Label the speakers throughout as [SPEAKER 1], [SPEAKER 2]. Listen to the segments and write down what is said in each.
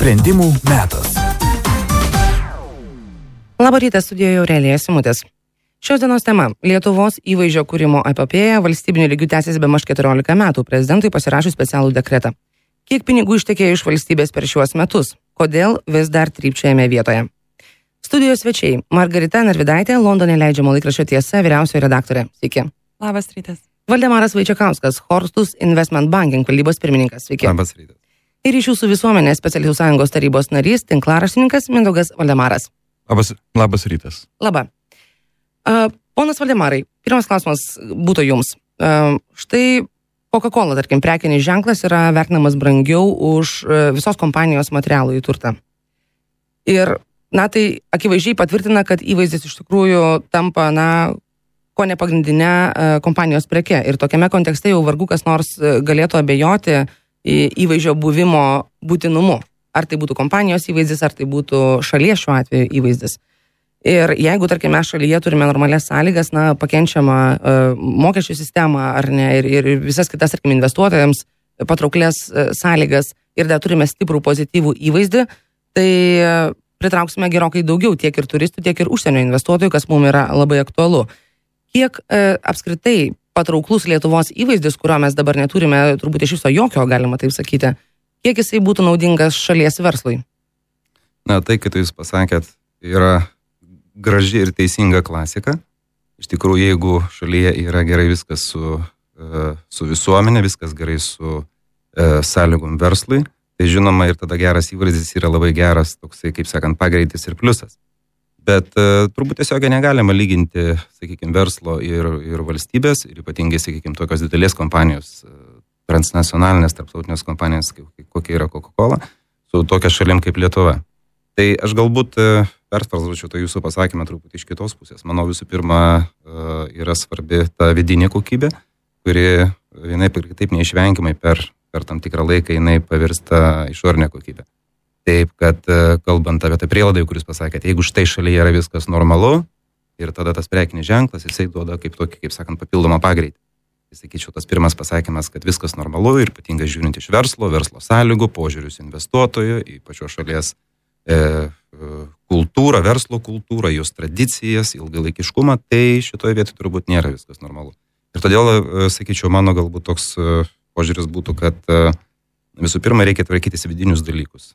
[SPEAKER 1] Sprendimų metas.
[SPEAKER 2] Labą rytą studijoje Aurelija Simutės. Šios dienos tema - Lietuvos įvaizdžio kūrimo epopėja valstybinių lygių tęsiasi be maž 14 metų prezidentui pasirašus specialų dekretą. Kiek pinigų ištekėjo iš valstybės per šiuos metus? Kodėl vis dar trypčiajame vietoje? Studijos svečiai - Margarita Narvidaitė, Londone leidžiamo laikraščio tiesa, vyriausioji redaktorė. Sveiki.
[SPEAKER 3] Labas rytas.
[SPEAKER 2] Valdemaras Vaičiakauskas, Horstus Investment Banking valdybos pirmininkas. Sveiki.
[SPEAKER 4] Labas rytas.
[SPEAKER 2] Ir iš jūsų visuomenės specialistų sąjungos tarybos narys, tinklaraštininkas Mindaugas Valdemaras.
[SPEAKER 4] Labas, labas rytas.
[SPEAKER 2] Labą. Uh, ponas Valdemarai, pirmas klausimas būtų jums. Uh, štai Coca-Cola, tarkim, prekinis ženklas yra vertinamas brangiau už uh, visos kompanijos materialų į turtą. Ir, na, tai akivaizdžiai patvirtina, kad įvaizdis iš tikrųjų tampa, na, ko ne pagrindinė uh, kompanijos preke. Ir tokiame kontekste jau vargu kas nors uh, galėtų abejoti įvaizdžio buvimo būtinumu. Ar tai būtų kompanijos įvaizdis, ar tai būtų šalies šiuo atveju įvaizdis. Ir jeigu, tarkime, mes šalyje turime normalias sąlygas, na, pakenčiamą uh, mokesčių sistemą ar ne, ir, ir visas kitas, tarkim, investuotojams patrauklės uh, sąlygas ir dar turime stiprų pozityvų įvaizdį, tai uh, pritrauksime gerokai daugiau tiek ir turistų, tiek ir užsienio investuotojų, kas mums yra labai aktualu. Kiek uh, apskritai patrauklus Lietuvos įvaizdis, kurio mes dabar neturime turbūt iš viso jokio, galima taip sakyti, kiek jisai būtų naudingas šalies verslui?
[SPEAKER 4] Na, tai, kad jūs pasakėt, yra graži ir teisinga klasika. Iš tikrųjų, jeigu šalyje yra gerai viskas su, e, su visuomenė, viskas gerai su e, sąlygom verslui, tai žinoma ir tada geras įvaizdis yra labai geras, toksai, kaip sakant, pagreitis ir pliusas. Bet uh, turbūt tiesiog negalima lyginti, sakykime, verslo ir, ir valstybės, ir ypatingai, sakykime, tokios didelės kompanijos, transnacionalinės, tarptautinės kompanijos, kokia yra Coca-Cola, su tokia šalim kaip Lietuva. Tai aš galbūt uh, perfrazuočiau tą jūsų pasakymą truputį iš kitos pusės. Manau, visų pirma, yra svarbi ta vidinė kokybė, kuri vienaip ir kitaip neišvengiamai per, per tam tikrą laiką jinai pavirsta išorinė kokybė. Taip, kad e, kalbant apie tą prielaidą, kuris pasakėte, jeigu štai šalyje yra viskas normalu ir tada tas prekinis ženklas, jisai duoda kaip tokį, kaip sakant, papildomą pagreitį. Tai sakyčiau, tas pirmas pasakymas, kad viskas normalu ir ypatingai žiūrint iš verslo, verslo sąlygų, požiūrius investuotojų, į pačios šalies e, e, kultūrą, verslo kultūrą, jos tradicijas, ilgalaikiškumą, tai šitoje vietoje turbūt nėra viskas normalu. Ir todėl, e, sakyčiau, mano galbūt toks požiūris būtų, kad visų pirma reikia tvarkytis vidinius dalykus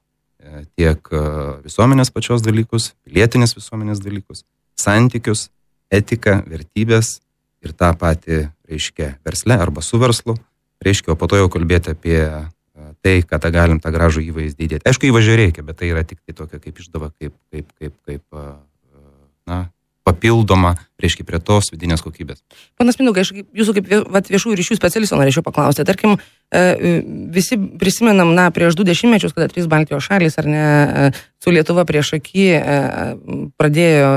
[SPEAKER 4] tiek e, visuomenės pačios dalykus, pilietinės visuomenės dalykus, santykius, etiką, vertybės ir tą patį reiškia versle arba su verslu, reiškia, o po to jau kalbėti apie e, tai, kad tą galim tą gražų įvaizdį įdėti. Aišku, įvažiuoti reikia, bet tai yra tik tai tokia kaip išdava, kaip, kaip, kaip, kaip e, na, papildoma, reiškia, prie tos vidinės kokybės.
[SPEAKER 2] Panas Minugai, aš jūsų kaip vat, viešųjų ryšių specialisto norėčiau paklausti. Tarkim, e, visi prisimenam, na, prieš du dešimtmečius, kada trys Baltijos šalis ar ne e, su Lietuva prieš akį e, pradėjo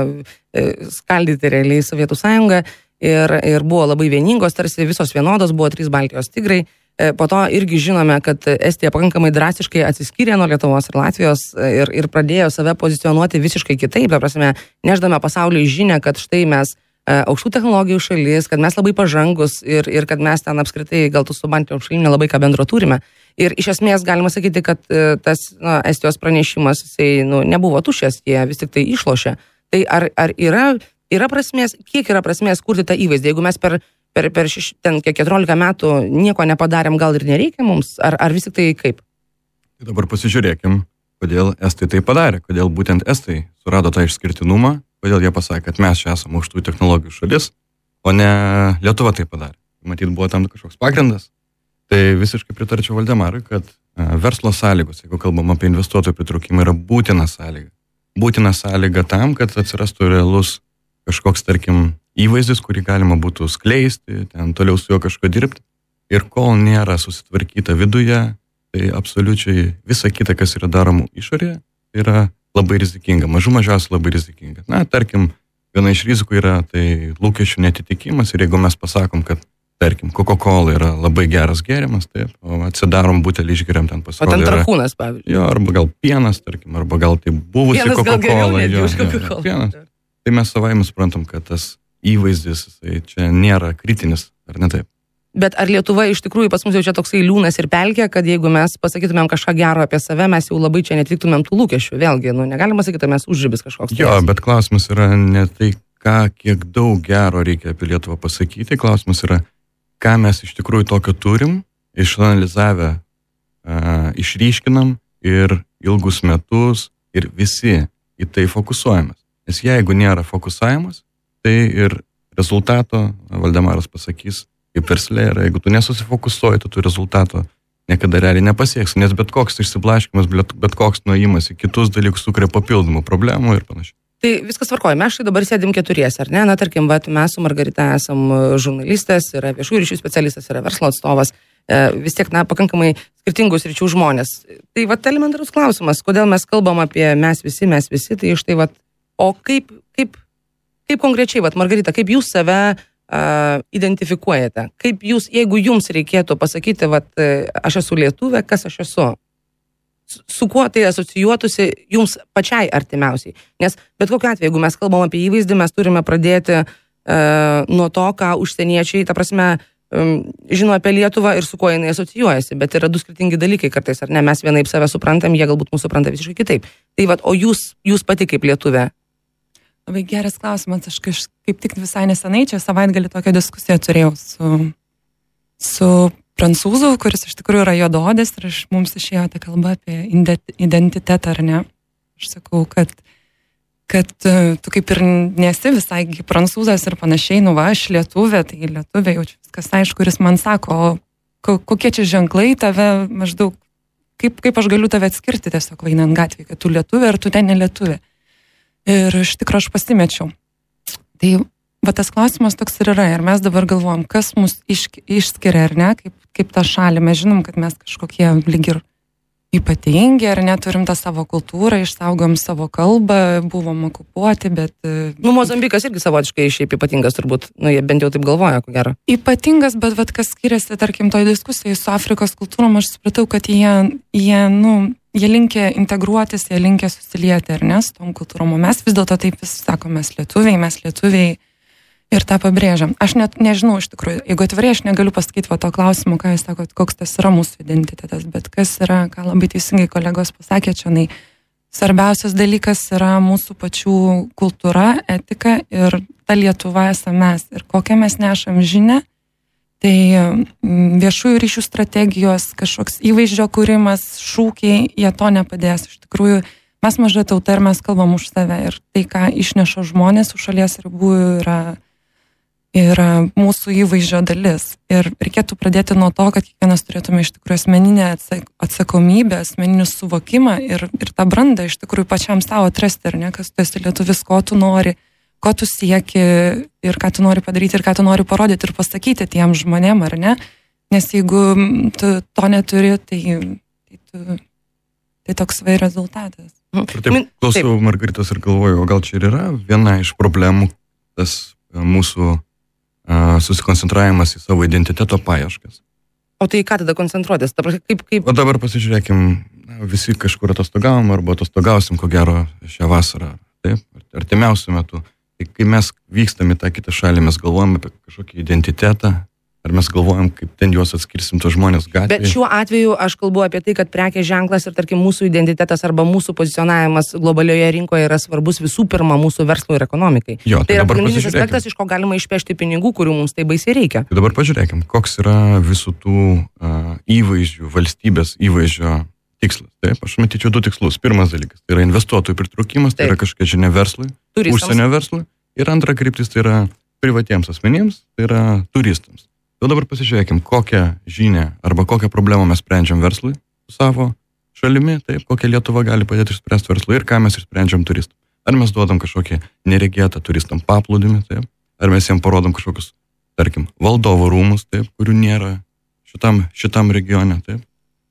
[SPEAKER 2] skaldyti realiai Sovietų sąjungą ir, ir buvo labai vieningos, tarsi visos vienodos, buvo trys Baltijos tigrai. E, po to irgi žinome, kad Estija pakankamai drastiškai atsiskyrė nuo Lietuvos ir Latvijos e, ir, ir pradėjo save pozicionuoti visiškai kitaip. Ta prasme, neždame pasauliui žinę, kad štai mes e, aukštų technologijų šalis, kad mes labai pažangus ir, ir kad mes ten apskritai gal tu su Baltijos šalim nelabai ką bendro turime. Ir iš esmės galima sakyti, kad tas na, Estijos pranešimas, jisai nu, nebuvo tušęs, jie vis tik tai išlošė. Tai ar, ar yra, yra prasmės, kiek yra prasmės kurti tą įvaizdį, jeigu mes per per, per šeš, ten kiek 14 metų nieko nepadarėm, gal ir nereikia mums, ar, ar vis tik tai kaip?
[SPEAKER 5] Tai dabar pasižiūrėkim, kodėl Estai tai padarė, kodėl būtent Estai surado tą išskirtinumą, kodėl jie pasakė, kad mes čia esame aukštų technologijų šalis, o ne Lietuva tai padarė. Matyt, buvo tam kažkoks pagrindas. Tai visiškai pritarčiau Valdemarui, kad e, verslo sąlygos, jeigu kalbam apie investuotojų pritraukimą, yra būtina sąlyga. Būtina sąlyga tam, kad atsirastų realus kažkoks, tarkim, įvaizdis, kurį galima būtų skleisti, ten toliau su juo kažko dirbti. Ir kol nėra susitvarkyta viduje, tai absoliučiai visa kita, kas yra daroma išorėje, yra labai rizikinga, mažų mažiausiai labai rizikinga. Na, tarkim, viena iš rizikų yra tai lūkesčių netitikimas ir jeigu mes pasakom, kad, tarkim, Coca-Cola yra labai geras gėrimas, taip, o atsidarom butelį išgeriam ten pasirodo.
[SPEAKER 2] O ten trakūnas, pavyzdžiui.
[SPEAKER 5] Jo, arba gal pienas, tarkim, arba gal tai buvusi Coca-Cola. Jo, jo, jo, pienas. Tai mes savai suprantam, kad tas įvaizdis, tai čia nėra kritinis, ar ne taip?
[SPEAKER 2] Bet ar Lietuva iš tikrųjų pas mus jau čia toksai liūnas ir pelkė, kad jeigu mes pasakytumėm kažką gero apie save, mes jau labai čia netiktumėm tų lūkesčių. Vėlgi, nu, negalima sakyti, mes užžibis kažkoks.
[SPEAKER 5] Jo, bet klausimas yra ne tai, ką, kiek daug gero reikia apie Lietuvą pasakyti, klausimas yra, ką mes iš tikrųjų tokio turim, išanalizavę, uh, išryškinam ir ilgus metus ir visi į tai fokusuojamas. Nes jeigu nėra fokusavimas, tai ir rezultato, Valdemaras pasakys, kaip verslė yra, jeigu tu nesusifokusuoji, tu tų rezultato niekada realiai nepasieksi, nes bet koks išsiblaškimas, bet, koks nuėjimas į kitus dalykus sukuria papildomų problemų ir panašiai.
[SPEAKER 2] Tai viskas tvarkoja, mes štai dabar sėdim keturiesi, ar ne? Na, tarkim, vat, mes su Margarita esam žurnalistas, yra viešųjų ryšių specialistas, yra verslo atstovas, e, vis tiek, na, pakankamai skirtingus ryčių žmonės. Tai va, elementarus klausimas, kodėl mes kalbam apie mes visi, mes visi, tai štai, va, o kaip, kaip, kaip konkrečiai, va, Margarita, kaip jūs save uh, identifikuojate? Kaip jūs, jeigu jums reikėtų pasakyti, vat, aš esu lietuvė, kas aš esu? Su, su kuo tai asocijuotųsi jums pačiai artimiausiai? Nes bet kokiu atveju, jeigu mes kalbam apie įvaizdį, mes turime pradėti uh, nuo to, ką užsieniečiai, ta prasme, um, žino apie Lietuvą ir su kuo jinai asocijuojasi, bet yra du skirtingi dalykai kartais, ar ne, mes vienaip save suprantam, jie galbūt mūsų supranta visiškai kitaip. Tai vad, o jūs, jūs pati kaip lietuvė,
[SPEAKER 1] Labai geras klausimas. Aš kaip tik visai nesenai čia savaitgalį tokią diskusiją turėjau su, su prancūzu, kuris iš tikrųjų yra juododės ir aš, mums išėjo ta kalba apie identitetą, ar ne? Aš sakau, kad, kad e, tu kaip ir nesi visai prancūzas ir panašiai, nu va, aš lietuvė, tai lietuvė jau viskas aišku, kuris man sako, kokie čia ženklai tave maždaug, kaip, kaip aš galiu tave atskirti tiesiog vainant gatvėje, kad tu lietuvė ar tu ten nelietuvė. Ir iš tikrųjų aš pasimečiau. Tai va tas klausimas toks ir yra. Ir mes dabar galvom, kas mus iš, išskiria ar ne, kaip, kaip tą šalį. Mes žinom, kad mes kažkokie lyg ir ypatingi, ar neturim tą savo kultūrą, išsaugom savo kalbą, buvom okupuoti, bet...
[SPEAKER 2] E, nu, Mozambikas irgi savotiškai šiaip ypatingas turbūt, nu, jie bent jau taip galvoja, ko gero.
[SPEAKER 1] Ypatingas, bet vad kas skiriasi, tarkim, toj diskusijai su Afrikos kultūrom, aš supratau, kad jie, jie nu, jie linkia integruotis, jie linkia susilieti, ar ne, su tom kultūrom, mes vis dėlto taip vis sakome, mes lietuviai, mes lietuviai ir tą pabrėžiam. Aš net nežinau iš tikrųjų, jeigu atvirai aš negaliu pasakyti va to klausimu, ką jūs sakote, koks tas yra mūsų identitetas, bet kas yra, ką labai teisingai kolegos pasakė čia, nai, svarbiausias dalykas yra mūsų pačių kultūra, etika ir ta Lietuva esame mes ir kokią mes nešam žinę. Tai mm, viešųjų ryšių strategijos, kažkoks įvaizdžio kūrimas, šūkiai, jie to nepadės. Iš tikrųjų, mes maža tauta ir mes kalbam už save ir tai, ką išneša žmonės už šalies ribų, yra yra mūsų įvaizdžio dalis. Ir reikėtų pradėti nuo to, kad kiekvienas turėtume iš tikrųjų asmeninę atsakomybę, asmeninį suvokimą ir, ir tą brandą iš tikrųjų pačiam savo atrasti, ar ne, kas tu esi lietuvis, ko tu nori, ko tu sieki ir ką tu nori padaryti ir ką tu nori parodyti ir pasakyti tiem žmonėm, ar ne. Nes jeigu tu to neturi, tai, tai, tu, tai toks vai rezultatas.
[SPEAKER 5] Ir taip, klausau Margaritos ir galvoju, o gal čia ir yra viena iš problemų tas mūsų susikoncentravimas į savo identiteto paieškas.
[SPEAKER 2] O tai ką tada koncentruotis? Dabar kaip, kaip...
[SPEAKER 5] O dabar pasižiūrėkim, visi kažkur atostogavom arba atostogausim, ko gero, šią vasarą, taip, artimiausių metų. Tai kai mes vykstam į tą kitą šalį, mes galvojam apie kažkokį identitetą, Ar mes galvojam, kaip ten juos atskirsim tos žmonės gatvėje?
[SPEAKER 2] Bet šiuo atveju aš kalbu apie tai, kad prekės ženklas ir, tarkim, mūsų identitetas arba mūsų pozicionavimas globalioje rinkoje yra svarbus visų pirma mūsų verslui ir ekonomikai.
[SPEAKER 5] Jo,
[SPEAKER 2] tai, tai yra pagrindinis aspektas, iš ko galima išpešti pinigų, kurių mums tai baisiai reikia.
[SPEAKER 5] Tai dabar pažiūrėkim, koks yra visų tų uh, įvaizdžių, valstybės įvaizdžio tikslas. Taip, aš matyčiau du tikslus. Pirmas dalykas tai yra investuotojų pritraukimas, tai Taip. yra kažkokia žinia verslui, Turistams. užsienio verslui. Ir antra kryptis tai yra privatiems asmenims, tai yra turistams. Jau dabar pasižiūrėkim, kokią žinę arba kokią problemą mes sprendžiam verslui savo šalimi, taip, kokią Lietuva gali padėti išspręsti verslui ir ką mes išsprendžiam turistam. Ar mes duodam kažkokį neregėtą turistam paplūdimį, taip, ar mes jiems parodom kažkokius, tarkim, valdovo rūmus, taip, kurių nėra šitam, šitam regione, taip.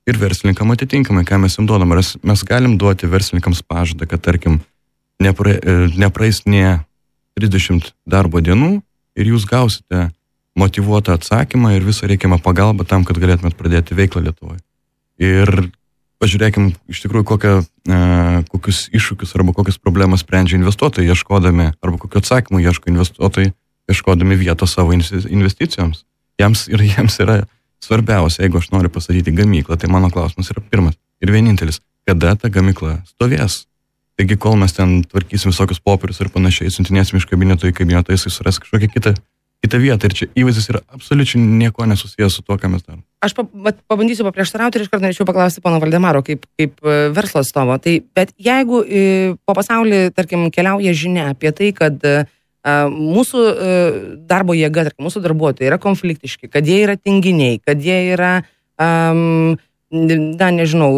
[SPEAKER 5] Ir verslininkam atitinkamai, ką mes jiems duodam. Ar mes galim duoti verslininkams pažadą, kad, tarkim, nepra, e, nepraeis nie 30 darbo dienų ir jūs gausite motivuotą atsakymą ir visą reikiamą pagalbą tam, kad galėtumėt pradėti veiklą Lietuvoje. Ir pažiūrėkim iš tikrųjų, kokią, e, kokius iššūkius arba kokias problemas sprendžia investuotojai, ieškodami, arba kokiu atsakymu ieško investuotojai, ieškodami vietos savo investicijoms. Jiems ir jiems yra svarbiausia, jeigu aš noriu pastatyti gamyklą, tai mano klausimas yra pirmas ir vienintelis, kada ta gamykla stovės. Taigi, kol mes ten tvarkysim visokius popierius ir panašiai, siuntinėsim iš kabineto į kabinetą, jisai suras kažkokią kitą, kitą vietą ir čia įvaizdis yra absoliučiai nieko nesusijęs su tuo, ką mes darome.
[SPEAKER 2] Aš pa, pabandysiu paprieštarauti ir iš karto norėčiau paklausti pono Valdemaro kaip, kaip e, verslo atstovo. Tai, bet jeigu e, po pasaulį, tarkim, keliauja žinia apie tai, kad e, mūsų e, darbo jėga, mūsų darbuotojai yra konfliktiški, kad jie yra tinginiai, kad jie yra, um, na, nežinau,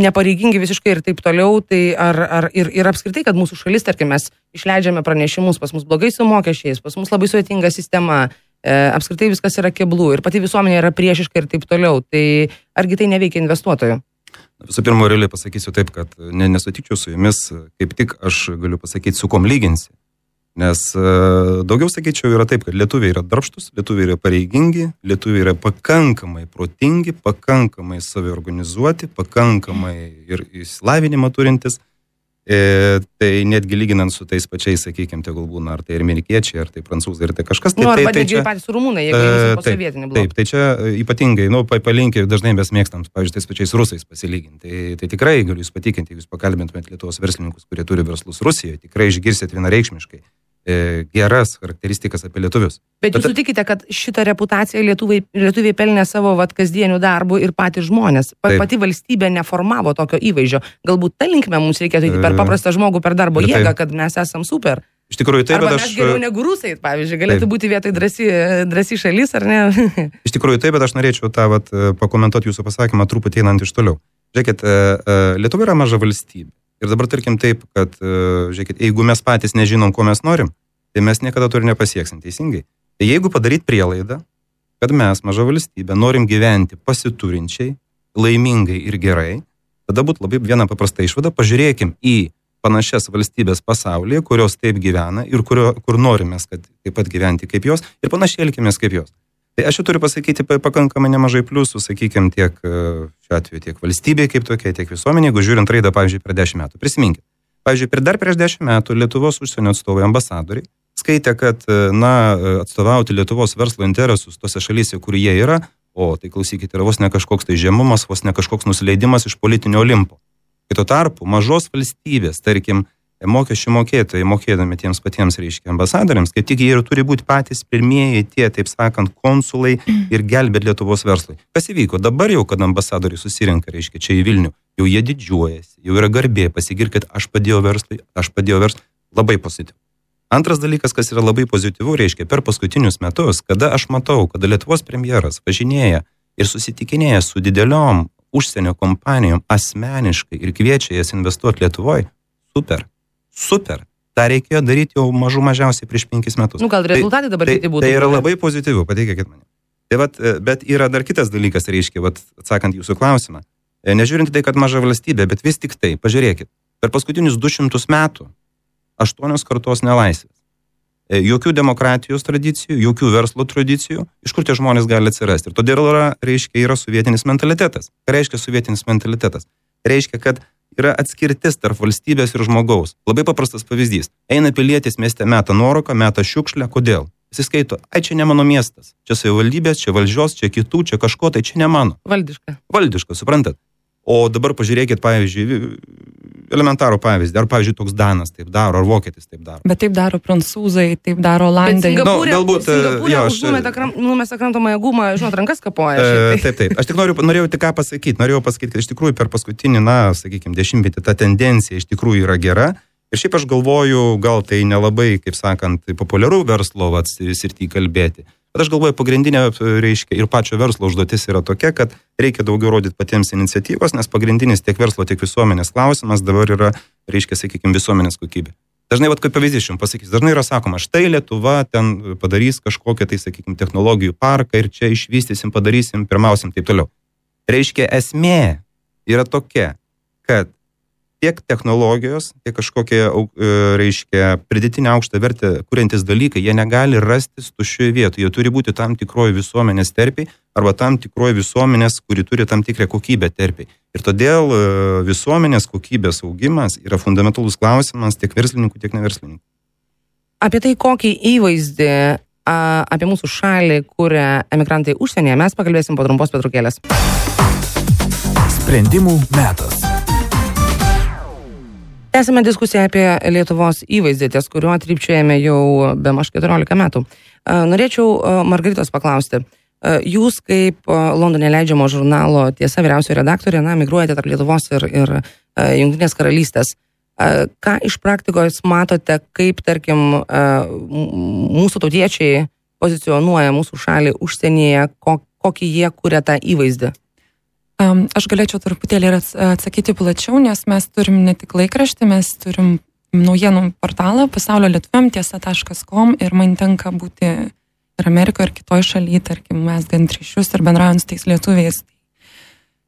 [SPEAKER 2] nepareigingi visiškai ir taip toliau, tai ar, ar ir, ir apskritai, kad mūsų šalis, tarkim, mes išleidžiame pranešimus, pas mus blogai su mokesčiais, pas mus labai sudėtinga sistema, e, apskritai viskas yra keblų ir pati visuomenė yra priešiška ir taip toliau, tai argi tai neveikia investuotojų?
[SPEAKER 4] Visų pirma, realiai pasakysiu taip, kad ne, nesutikčiau su jumis, kaip tik aš galiu pasakyti, su kom lyginsi. Nes e, daugiau sakyčiau yra taip, kad lietuviai yra darbštus, lietuviai yra pareigingi, lietuviai yra pakankamai protingi, pakankamai saviorganizuoti, pakankamai ir įsilavinimą turintis. E, tai netgi lyginant su tais pačiais, sakykime, tegul būna, ar tai amerikiečiai, ar tai prancūzai, ar tai kažkas. Tai,
[SPEAKER 2] nu, arba
[SPEAKER 4] tai, tai čia,
[SPEAKER 2] patys rumūnai, jeigu jie
[SPEAKER 4] E,
[SPEAKER 2] po sovietinį bloką.
[SPEAKER 4] Taip, tai čia e, ypatingai, nu, pa- palinkę, dažnai mes mėgstam, pavyzdžiui, tais pačiais rusais pasilyginti. Tai, tai tikrai galiu jūs patikinti, jeigu jūs pakalbintumėt Lietuvos verslininkus, kurie turi verslus Rusijoje, tikrai išgirsit vienareikšmiškai geras charakteristikas apie lietuvius.
[SPEAKER 2] Bet jūs
[SPEAKER 4] Bet-
[SPEAKER 2] sutikite, kad šitą reputaciją lietuviai, lietuviai pelnė savo vat, kasdienių darbų ir patys žmonės. Pa,
[SPEAKER 4] Taip.
[SPEAKER 2] pati valstybė neformavo tokio įvaizdžio. Galbūt tą linkmę mums reikėtų eiti per
[SPEAKER 4] E,
[SPEAKER 2] paprastą žmogų, per darbo
[SPEAKER 4] ir tai-
[SPEAKER 2] jėgą, kad mes esam super.
[SPEAKER 4] Iš tikrųjų, taip,
[SPEAKER 2] Arba
[SPEAKER 4] bet aš...
[SPEAKER 2] geriau negu rusai, pavyzdžiui, galėtų
[SPEAKER 4] Taip.
[SPEAKER 2] būti vietoj drąsi, drąsi šalis, ar ne?
[SPEAKER 4] Iš tikrųjų, taip, bet aš norėčiau tą vat, e, pakomentuoti jūsų pasakymą truputį einant iš toliau. Žiūrėkit, e, e, Lietuva yra maža valstybė. Ir dabar tarkim taip, kad, e, žiūrėkit, jeigu mes patys nežinom, ko mes norim, tai mes niekada to ir nepasieksim, teisingai. Tai jeigu padaryt prielaidą, kad mes, maža valstybė, norim gyventi pasiturinčiai, laimingai ir gerai, tada būtų labai viena paprasta išvada, pažiūrėkim į panašias valstybės pasaulyje, kurios taip gyvena ir kurio, kur norime, kad taip pat gyventi kaip jos ir panašiai elkimės kaip jos. Tai aš jau turiu pasakyti pa- pakankamai nemažai pliusų, sakykime, tiek e, šiuo atveju tiek valstybė kaip tokia, tiek visuomenė, jeigu žiūrint raidą, pavyzdžiui, per 10 metų. Prisiminkit. Pavyzdžiui, per dar prieš 10 metų Lietuvos užsienio atstovai ambasadoriai skaitė, kad, e, na, e, atstovauti Lietuvos verslo interesus tose šalyse, kur jie yra, o tai klausykite, yra vos ne kažkoks tai žemumas, vos ne kažkoks nusileidimas iš politinio olimpo. Kai tuo tarpu mažos valstybės, tarkim, mokesčių mokėtojai, mokėdami tiems patiems, reiškia, ambasadoriams, kaip tik jie ir turi būti patys pirmieji tie, taip sakant, konsulai ir gelbėt Lietuvos verslui. Kas įvyko? Dabar jau, kad ambasadoriai susirinka, reiškia, čia į Vilnių, jau jie didžiuojasi, jau yra garbė pasigirkit, aš padėjau verslui, aš padėjau verslui. Labai pozityvu. Antras dalykas, kas yra labai pozityvu, reiškia, per paskutinius metus, kada aš matau, kada Lietuvos premjeras važinėja ir susitikinėja su dideliom užsienio kompanijom asmeniškai ir kviečia jas investuoti Lietuvoje, super, super. Ta reikėjo daryti jau mažų mažiausiai prieš penkis metus.
[SPEAKER 2] Nu, gal rezultatai dabar
[SPEAKER 4] tai,
[SPEAKER 2] kiti būtų.
[SPEAKER 4] tai yra labai pozityvu, patikėkit man. Tai vat, e, bet yra dar kitas dalykas, reiškia, vat, atsakant jūsų klausimą. E, Nežiūrint tai, kad maža valstybė, bet vis tik tai, pažiūrėkit, per paskutinius 200 metų aštuonios kartos nelaisvės. E, Jokių demokratijos tradicijų, jokių verslo tradicijų, iš kur tie žmonės gali atsirasti. Ir todėl yra, reiškia, yra sovietinis mentalitetas. Ką reiškia sovietinis mentalitetas? Reiškia, kad yra atskirtis tarp valstybės ir žmogaus. Labai paprastas pavyzdys. Eina pilietis mieste, meta nuoroką, meta šiukšlę. Kodėl? Jis skaito, ai čia ne mano miestas. Čia savivaldybės, čia valdžios, čia kitų, čia kažko, tai čia ne mano.
[SPEAKER 2] Valdiška.
[SPEAKER 4] Valdiška, suprantat? O dabar pažiūrėkit, pavyzdžiui, elementarų pavyzdį. Ar, pavyzdžiui, toks Danas taip daro, ar Vokietis taip daro.
[SPEAKER 1] Bet taip daro prancūzai, taip daro olandai.
[SPEAKER 2] Bet Singapūrė,
[SPEAKER 4] Nu, galbūt, e,
[SPEAKER 2] Singapūrė
[SPEAKER 4] jo, aš-
[SPEAKER 2] užmeta kram, numesta kramtomąją gumą, žinot, rankas kapoja.
[SPEAKER 4] E,
[SPEAKER 2] šiaip tai.
[SPEAKER 4] taip, taip. Aš tik noriu, norėjau tik ką pasakyti. Norėjau pasakyti, kad iš tikrųjų per paskutinį, na, sakykime, dešimtmetį ta tendencija iš tikrųjų yra gera. Ir šiaip aš galvoju, gal tai nelabai, kaip sakant, populiaru verslo srity kalbėti. Bet aš galvoju, pagrindinė, reiškia, ir pačio verslo užduotis yra tokia, kad reikia daugiau rodyti patiems iniciatyvos, nes pagrindinis tiek verslo, tiek visuomenės klausimas dabar yra, reiškia, sakykime, visuomenės kokybė. Dažnai, vat, kaip pavyzdys jums pasakys, dažnai yra sakoma, štai Lietuva ten padarys kažkokią, tai, sakykime, technologijų parką ir čia išvystysim, padarysim, pirmausim, taip toliau. Reiškia, esmė yra tokia, kad tiek technologijos, tiek kažkokie, e, reiškia, pridėtinę aukštą vertę kuriantis dalykai, jie negali rastis tuščioje vietoje. Jie turi būti tam tikroji visuomenės terpiai arba tam tikroji visuomenės, kuri turi tam tikrą kokybę terpiai. Ir todėl e, visuomenės kokybės augimas yra fundamentalus klausimas tiek verslininkų, tiek neverslininkų.
[SPEAKER 2] Apie tai, kokį įvaizdį a, apie mūsų šalį, kuria emigrantai užsienyje, mes pakalbėsim po trumpos petrukėlės.
[SPEAKER 3] Sprendimų metas.
[SPEAKER 2] Tęsime diskusiją apie Lietuvos įvaizdį, ties kuriuo trypčiojame jau be maž 14 metų. Norėčiau Margaritos paklausti. Jūs kaip Londone leidžiamo žurnalo tiesa vyriausiojo redaktorė, na, migruojate tarp Lietuvos ir, ir Junktinės karalystės. Ką iš praktikos matote, kaip, tarkim, mūsų tautiečiai pozicionuoja mūsų šalį užsienyje, ko, kokį jie kuria tą įvaizdį?
[SPEAKER 1] Aš galėčiau truputėlį ir ats- atsakyti plačiau, nes mes turim ne tik laikraštį, mes turim naujienų portalą pasaulio lietuviam tiesa.com ir man tenka būti ir Amerikoje, ir kitoje šalyje, tarkim, mes gan ryšius ir bendraujant su tais lietuviais.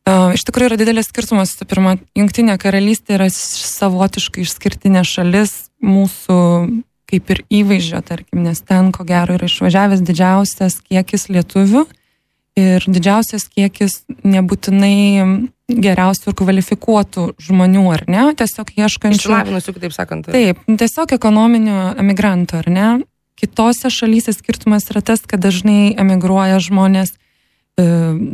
[SPEAKER 1] Uh, iš tikrųjų yra didelis skirtumas. Pirma, Junktinė karalystė yra savotiškai išskirtinė šalis mūsų kaip ir įvaizdžio, tarkim, nes ten, ko gero, yra išvažiavęs didžiausias kiekis lietuvių ir didžiausias kiekis nebūtinai geriausių ir kvalifikuotų žmonių, ar ne, tiesiog ieškančių.
[SPEAKER 2] Išsilavinusių, kitaip sakant.
[SPEAKER 1] Taip, tiesiog ekonominių emigrantų, ar ne? Kitose šalyse skirtumas yra tas, kad dažnai emigruoja žmonės e,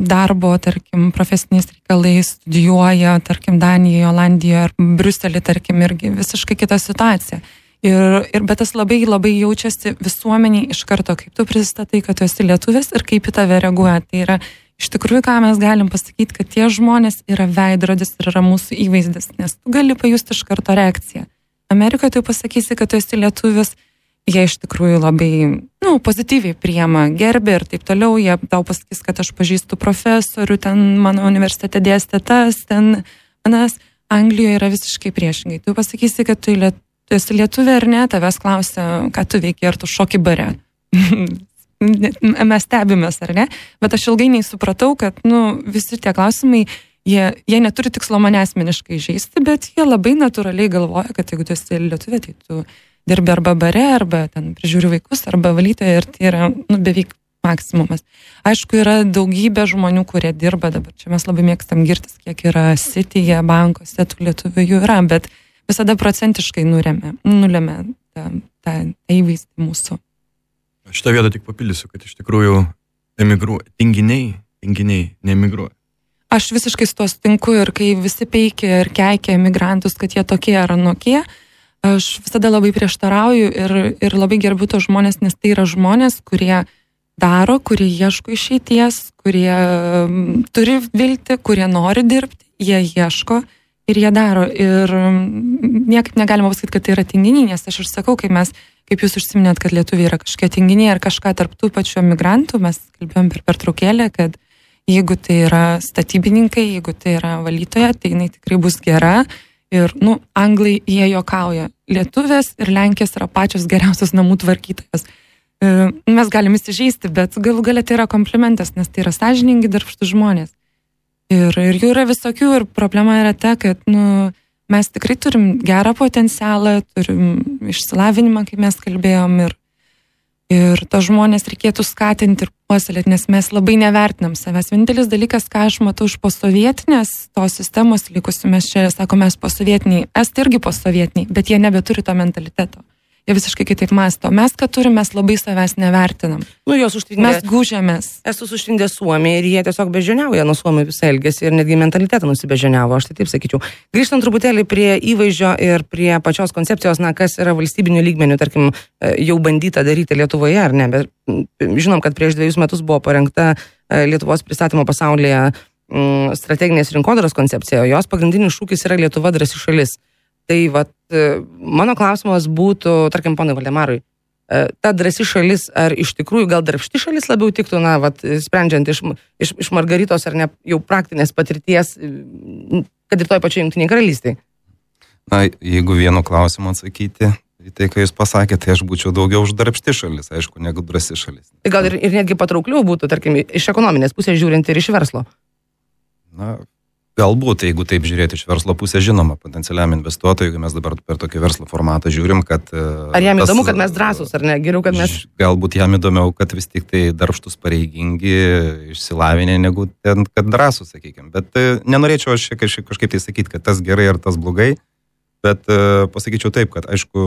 [SPEAKER 1] darbo, tarkim, profesiniais reikalais, studijuoja, tarkim, Danijoje, Olandijoje ar Bruselį, tarkim, irgi visiškai kita situacija. Ir, ir bet tas labai labai jaučiasi visuomeniai iš karto, kaip tu pristatai, kad tu esi lietuvis ir kaip į tave reaguoja. Tai yra iš tikrųjų, ką mes galim pasakyti, kad tie žmonės yra veidrodis ir yra mūsų įvaizdis, nes tu gali pajusti iš karto reakciją. Amerikoje tu pasakysi, kad tu esi lietuvis, jie iš tikrųjų labai, nu, pozityviai priema, gerbė ir taip toliau, jie tau pasakys, kad aš pažįstu profesorių, ten mano universitete dėstė tas, ten, anas, Anglijoje yra visiškai priešingai. Tu pasakysi, kad tu, liet, tu esi lietuvė ar ne, tavęs klausia, ką tu veiki, ar tu šoki bare. Mes stebimės, ar ne? Bet aš ilgai neįsupratau, kad, nu, visi tie klausimai, jie, jie neturi tikslo mane asmeniškai žaisti, bet jie labai natūraliai galvoja, kad jeigu tu esi lietuvė, tai tu dirbi arba bare, arba ten prižiūri vaikus, arba valytoja ir tai yra nu, beveik maksimumas. Aišku, yra daugybė žmonių, kurie dirba dabar. Čia mes labai mėgstam girtis, kiek yra sityje, bankuose, tų lietuvių jų yra, bet visada procentiškai nulėmė, nulėmė tą, tą įvaizdį mūsų.
[SPEAKER 5] Šitą vietą tik papildysiu, kad iš tikrųjų emigruoja. Tinginiai, tinginiai neemigruoja.
[SPEAKER 1] Aš visiškai su to sutinku ir kai visi peikia ir keikia emigrantus, kad jie tokie ar anokie, aš visada labai prieštarauju ir, ir labai gerbiu tos žmonės, nes tai yra žmonės, kurie daro, kurie ieško išeities, kurie mm, turi vilti, kurie nori dirbti, jie ieško ir jie daro. Ir mm, niekaip negalima pasakyti, kad tai yra tinginiai, nes aš ir sakau, kai mes, kaip jūs užsiminėt, kad lietuviai yra kažkokie tinginiai ar kažką tarp tų pačių emigrantų, mes kalbėjom per pertraukėlę, kad jeigu tai yra statybininkai, jeigu tai yra valytoja, tai jinai tikrai bus gera. Ir, nu, anglai jie jokauja. Lietuvės ir Lenkijos yra pačios geriausios namų tvarkytojos. E, Mes galime įsižeisti, bet galų galia tai yra komplimentas, nes tai yra sąžiningi, darbštų žmonės. Ir, ir jų yra visokių ir problema yra ta, kad, nu, mes tikrai turim gerą potencialą, turim išsilavinimą, kaip mes kalbėjom, ir, ir tos žmonės reikėtų skatinti ir puoselėti, nes mes labai nevertinam savęs. Vienintelis dalykas, ką aš matau iš posovietinės tos sistemos likusių, mes čia sakome, mes posovietiniai, estai irgi posovietiniai, bet jie nebeturi to mentaliteto. Jie visiškai kitaip masto. Mes, ką turime, mes labai savęs nevertinam.
[SPEAKER 2] Nu, jos užtvindė.
[SPEAKER 1] Mes gūžiamės.
[SPEAKER 2] Esu suštvindė Suomiją ir jie tiesiog bežiniauja nuo Suomijų visą elgesį ir netgi mentalitetą nusibežiniavo, aš tai taip sakyčiau. Grįžtant truputėlį prie įvaizdžio ir prie pačios koncepcijos, na, kas yra valstybinių lygmenių, tarkim, e, jau bandyta daryti Lietuvoje ar ne, bet žinom, kad prieš dviejus metus buvo parengta e, Lietuvos pristatymo pasaulyje strateginės rinkodaros koncepcija, jos pagrindinis šūkis yra Lietuva drąsi šalis. Tai vat, e, mano klausimas būtų, tarkim, ponai Valdemarui, e, ta drąsi šalis, ar iš tikrųjų gal darbšti šalis labiau tiktų, na, vat, sprendžiant iš, iš, iš Margaritos ar ne jau praktinės patirties, e, kad ir toj pačioj Junktiniai karalystiai.
[SPEAKER 4] Na, jeigu vienu klausimu atsakyti, į tai, ką jūs pasakėte, tai aš būčiau daugiau už darbšti šalis, aišku, negu drąsi šalis.
[SPEAKER 2] Tai gal ir, ir netgi patraukliau būtų, tarkim, iš ekonominės pusės žiūrint ir iš verslo.
[SPEAKER 4] Na, galbūt, jeigu taip žiūrėti iš verslo pusės, žinoma, potencialiam investuotojui, jeigu mes dabar per tokį verslo formatą žiūrim, kad... e,
[SPEAKER 2] Ar jam
[SPEAKER 4] tas-
[SPEAKER 2] įdomu, kad mes drąsūs, ar ne? Geriau, kad mes...
[SPEAKER 4] Galbūt jam įdomiau, kad vis tik tai darbštus pareigingi, išsilavinę, negu ten, kad drąsų, sakykime. Bet e, nenorėčiau aš kažkaip tai sakyti, kad tas gerai ar tas blogai. Bet e, pasakyčiau taip, kad aišku,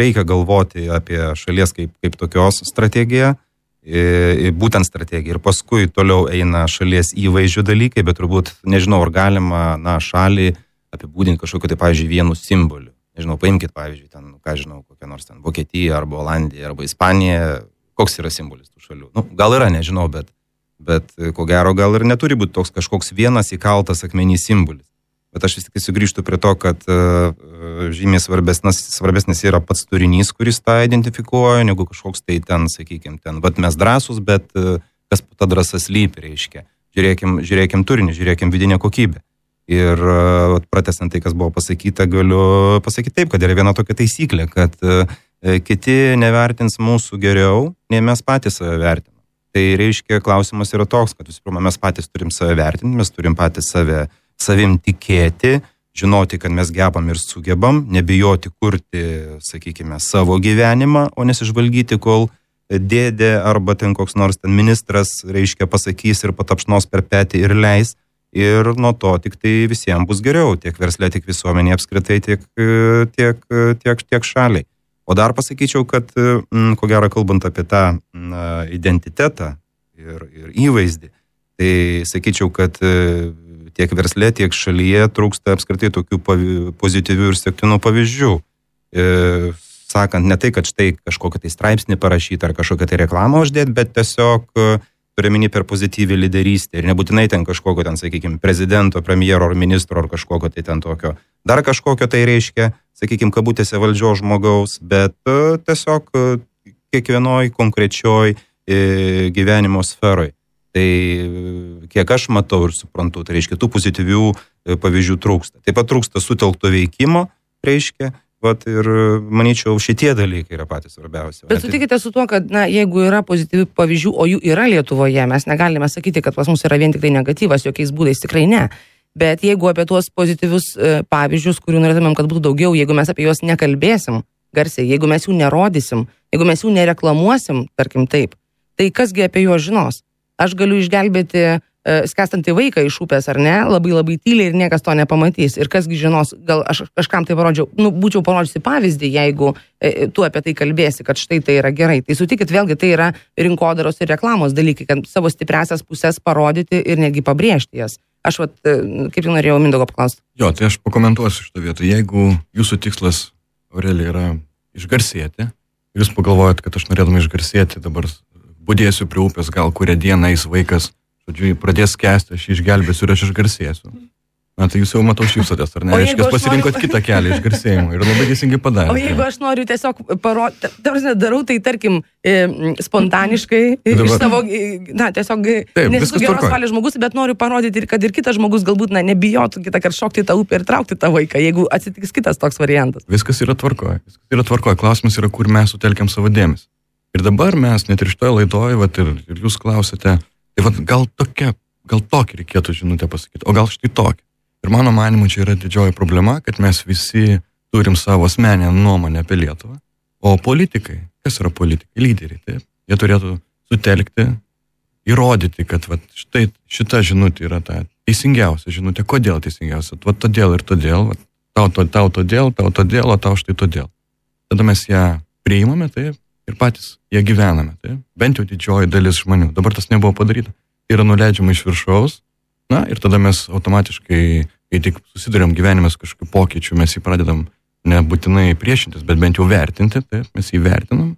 [SPEAKER 4] reikia galvoti apie šalies kaip, kaip tokios strategiją. Būtent strategija. Ir paskui toliau eina šalies įvaizdžių dalykai, bet turbūt nežinau, ar galima, na, šalį apibūdinti kažkokiu, tai, pavyzdžiui, vienu simboliu. Nežinau, paimkite, pavyzdžiui, ten, ką žinau, kokią nors ten Vokietiją arba Olandiją arba Ispaniją. Koks yra simbolis tų šalių? Nu, gal yra, nežinau, bet, bet ko gero gal ir neturi būti toks kažkoks vienas įkaltas akmenys simbolis. Bet aš vis tik sugrįžtu prie to, kad uh, žymiai svarbesnis, svarbesnis yra pats turinys, kuris tą identifikuoja, negu kažkoks tai ten, sakykime, ten, bet mes drąsus, bet uh, kas ta drąsa slypi, reiškia. Žiūrėkim, žiūrėkim turinį, žiūrėkim vidinę kokybę. Ir uh, pratesant tai, kas buvo pasakyta, galiu pasakyti taip, kad yra viena tokia taisyklė, kad uh, kiti nevertins mūsų geriau, nei mes patys save vertiname. Tai reiškia, klausimas yra toks, kad visų pirma, mes patys turim save vertinti, mes turim patys save vertinti savim tikėti, žinoti, kad mes gebam ir sugebam, nebijoti kurti, sakykime, savo gyvenimą, o nesižvalgyti, kol dėdė arba ten koks nors ten ministras, reiškia, pasakys ir patapšnos per petį ir leis. Ir nuo to tik tai visiems bus geriau, tiek verslė, tiek visuomenė apskritai, tiek, tiek, tiek, tiek šaliai. O dar pasakyčiau, kad, ko gero, kalbant apie tą identitetą ir, ir įvaizdį, tai sakyčiau, kad tiek versle, tiek šalyje trūksta apskritai tokių pozityvių ir sektinų pavyzdžių. E, sakant, ne tai, kad štai kažkokią tai straipsnį parašyti ar kažkokią tai reklamą uždėti, bet tiesiog e, turiu minį per pozityvį lyderystę ir nebūtinai ten kažkokio ten, sakykime, prezidento, premjero ar ministro ar kažkokio tai ten tokio. Dar kažkokio tai reiškia, sakykime, kabutėse valdžios žmogaus, bet e, tiesiog kiekvienoj konkrečioj gyvenimo sferoj. Tai kiek aš matau ir suprantu, tai reiškia, tų pozityvių e, pavyzdžių trūksta. Taip pat trūksta sutelkto veikimo, reiškia, Vat ir manyčiau, šitie dalykai yra patys svarbiausi.
[SPEAKER 2] Bet sutikite su tuo, kad na, jeigu yra pozityvių pavyzdžių, o jų yra Lietuvoje, mes negalime sakyti, kad pas mus yra vien tik tai negatyvas, jokiais būdais tikrai ne. Bet jeigu apie tuos pozityvius e, pavyzdžius, kurių norėtumėm, kad būtų daugiau, jeigu mes apie juos nekalbėsim garsiai, jeigu mes jų nerodysim, jeigu mes jų nereklamuosim, tarkim taip, tai kasgi apie juos žinos? Aš galiu išgelbėti e, skestantį vaiką iš upės ar ne, labai labai tyliai ir niekas to nepamatys. Ir kasgi žinos, gal aš kažkam tai parodžiau, nu, būčiau parodžiusi pavyzdį, jeigu e, tu apie tai kalbėsi, kad štai tai yra gerai. Tai sutikit, vėlgi tai yra rinkodaros ir reklamos dalykai, kad savo stipresias pusės parodyti ir netgi pabrėžti jas. Aš, vat, e, kaip jau norėjau Mindogo paklausti.
[SPEAKER 5] Jo, tai aš pakomentuosiu šitą vietą. Jeigu jūsų tikslas, Aurelija, yra išgarsėti, jūs pagalvojat, kad aš norėdama išgarsėti dabar budėsiu prie upės, gal kurią dieną eis vaikas, žodžiu, pradės kesti, aš išgelbėsiu ir aš išgarsėsiu. Na, tai jūs jau matau šypsotės, ar ne? Reiškia, pasirinkot noriu... kitą kelią išgarsėjimo ir labai teisingai padarėte.
[SPEAKER 2] O jeigu aš noriu tiesiog parodyti, tarsi darau tai, tarkim, e, spontaniškai, dabar... iš savo, e, na, tiesiog, Taip, nesu geros valios žmogus, bet noriu parodyti, kad ir kitas žmogus galbūt, na, nebijotų kitą kartą šokti tą upę ir traukti tą vaiką, jeigu atsitiks kitas toks variantas.
[SPEAKER 5] Viskas yra tvarkoje. Viskas yra tvarkoje. Klausimas yra, kur mes sutelkiam savo dėmesį. Ir dabar mes net ir šitoje laidoje, vat, ir, ir jūs klausėte, tai vat, gal tokia, gal tokį reikėtų žinutę pasakyti, o gal štai tokį. Ir mano manimu, čia yra didžioji problema, kad mes visi turim savo asmenę nuomonę apie Lietuvą, o politikai, kas yra politikai, lyderiai, taip, jie turėtų sutelkti, įrodyti, kad vat, štai šita žinutė yra ta teisingiausia žinutė. Kodėl teisingiausia? Vat todėl ir todėl, vat, tau, tau, tau todėl, tau todėl, o tau štai todėl. Tada mes ją priimame, taip, ir patys ją gyvename. Tai? Bent jau didžioji dalis žmonių. Dabar tas nebuvo padaryta. Yra nuleidžiama iš viršaus. Na ir tada mes automatiškai, kai tik susidurėm gyvenime su kažkokiu pokyčiu, mes jį pradedam nebūtinai priešintis, bet bent jau vertinti, tai mes jį vertinam,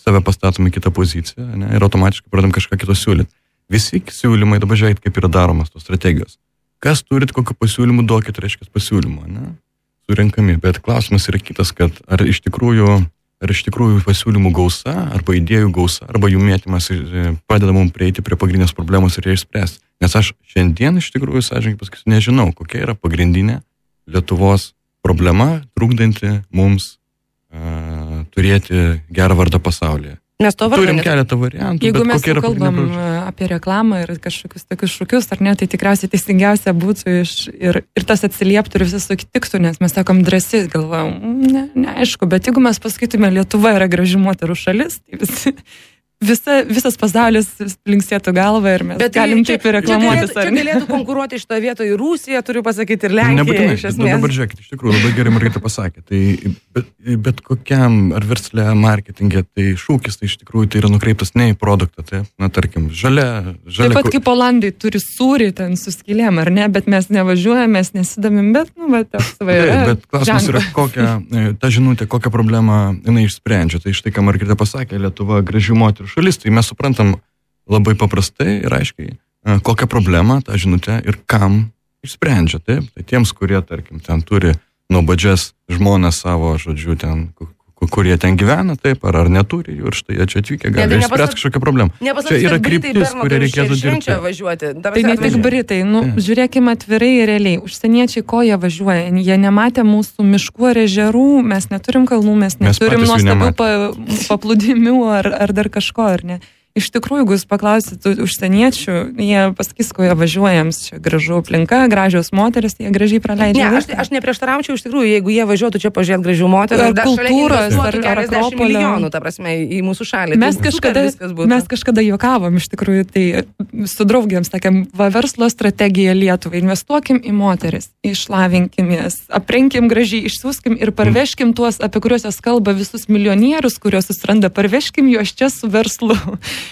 [SPEAKER 5] save pastatom į kitą poziciją ne, ir automatiškai pradedam kažką kito siūlyti. Visi siūlymai, dabar žiūrėkit, kaip yra daromas tos strategijos. Kas turit kokiu pasiūlymu, duokit, reiškia, pasiūlymą, ne? Surinkami. Bet klausimas yra kitas, kad ar iš tikrųjų ar iš tikrųjų pasiūlymų gausa, arba idėjų gausa, arba jų mėtymas e, padeda mums prieiti prie pagrindinės problemos ir ją išspręsti. Nes aš šiandien iš tikrųjų, sąžininkai pasakysiu, nežinau, kokia yra pagrindinė Lietuvos problema, trukdanti mums uh, turėti gerą vardą pasaulyje.
[SPEAKER 2] Nes to
[SPEAKER 5] vardan. Turim keletą variantų.
[SPEAKER 1] Jeigu mes kalbam apie reklamą ir kažkokius tokius šūkius, ar ne, tai tikriausiai teisingiausia būtų iš, ir, ir tas atsilieptų ir visas sutiktų, nes mes sakom drąsiai, galvojam, mm, ne, neaišku, bet jeigu mes pasakytume, Lietuva yra graži moterų šalis, tai visi visa, visas pasaulis linksėtų galvą ir mes Bet tai galim taip ir reklamuotis.
[SPEAKER 2] Čia, čia galėtų konkuruoti iš to vietoje Rusija, turiu pasakyti, ir Lenkija.
[SPEAKER 5] Nebūtinai, iš esmės. Dabar žiūrėkit, iš tikrųjų labai gerai Margarita pasakė. Tai bet, bet kokiam ar verslė, marketingė, tai šūkis tai iš tikrųjų tai yra nukreiptas ne į produktą. Tai, na, tarkim, žalia. žalia
[SPEAKER 1] taip pat kaip Olandai turi sūrį ten su skilėm, ar ne, bet mes nevažiuojame, mes nesidamim, bet, nu, bet toks vaira.
[SPEAKER 5] Bet klausimas yra, kokią, e, ta žinutė, kokią problemą jinai išsprendžia. Tai štai, ką Margarita pasakė, Lietuva gražių moterų šalis, tai mes suprantam labai paprastai ir aiškiai, e, kokią problemą tą žinutę ir kam išsprendžia. Taip, tai tiems, kurie, tarkim, ten turi nuobodžias žmonas savo, žodžiu, ten kurie ten gyvena, taip, ar, ar neturi jų ir štai jie čia atvykę gali ne, tai išspręsti kažkokią problemą.
[SPEAKER 2] Nepasakysiu, čia yra kryptis, kurią reikėtų dirbti. Važiuoti.
[SPEAKER 1] Tai ne tik Britai, nu, yeah. žiūrėkime atvirai ir realiai. Užsieniečiai ko jie važiuoja? Jie nematė mūsų miškų ar ežerų, mes neturim kalnų, mes neturim nuostabių pa, paplūdimių ar, ar dar kažko, ar ne? Iš tikrųjų, jeigu jūs paklausit užsieniečių, jie pasakys, ko jie važiuojams, čia gražu aplinka, gražios moteris, jie gražiai praleidžia.
[SPEAKER 2] Ne, aš, aš neprieštaraučiau iš tikrųjų, jeigu jie važiuotų čia pažiūrėti gražių moterų,
[SPEAKER 1] ar kultūros, ar, ar
[SPEAKER 2] akropolio. milijonų, ta prasme, į mūsų šalį.
[SPEAKER 1] Mes, tai kažkada, mes kažkada juokavom, iš tikrųjų, tai su draugiams sakėm, va verslo strategija Lietuvai, investuokim į moteris, išlavinkimės, aprenkim gražiai, išsiųskim ir parveškim tuos, apie kuriuos jos kalba visus milijonierius, kuriuos susiranda, parveškim juos čia su verslu.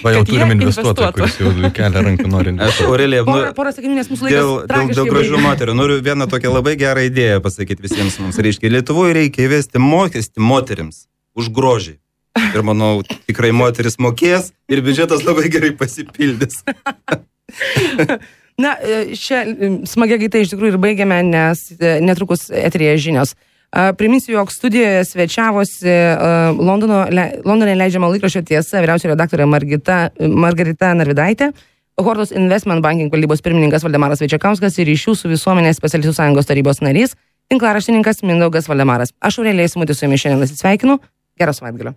[SPEAKER 5] Va jau turim investuotoją, kuris jau kelia ranką nori investuoti.
[SPEAKER 4] Aš, Aurelija, nu,
[SPEAKER 2] porą, porą sakinių, nes mūsų laikas
[SPEAKER 4] dėl, dėl, dėl gražių moterų noriu vieną tokią labai gerą idėją pasakyti visiems mums. Reiškia, Lietuvoje reikia įvesti mokestį moteriams už grožį. Ir manau, tikrai moteris mokės ir biudžetas labai gerai pasipildys.
[SPEAKER 2] Na, e, šią smagią gaitą iš tikrųjų ir baigiame, nes e, netrukus eterėje žinios. Priminsiu, jog studijoje svečiavosi Londono, Londone leidžiamo laikraščio tiesa vyriausiojo redaktorė Margita, Margarita Narvidaitė, Hortos Investment Banking valdybos pirmininkas Valdemaras Večiakauskas ir ryšių su visuomenės specialistų sąjungos tarybos narys, tinklaraštininkas Mindaugas Valdemaras. Aš Aurelija Simutis su jumis šiandien atsisveikinu. Geros savaitgalio.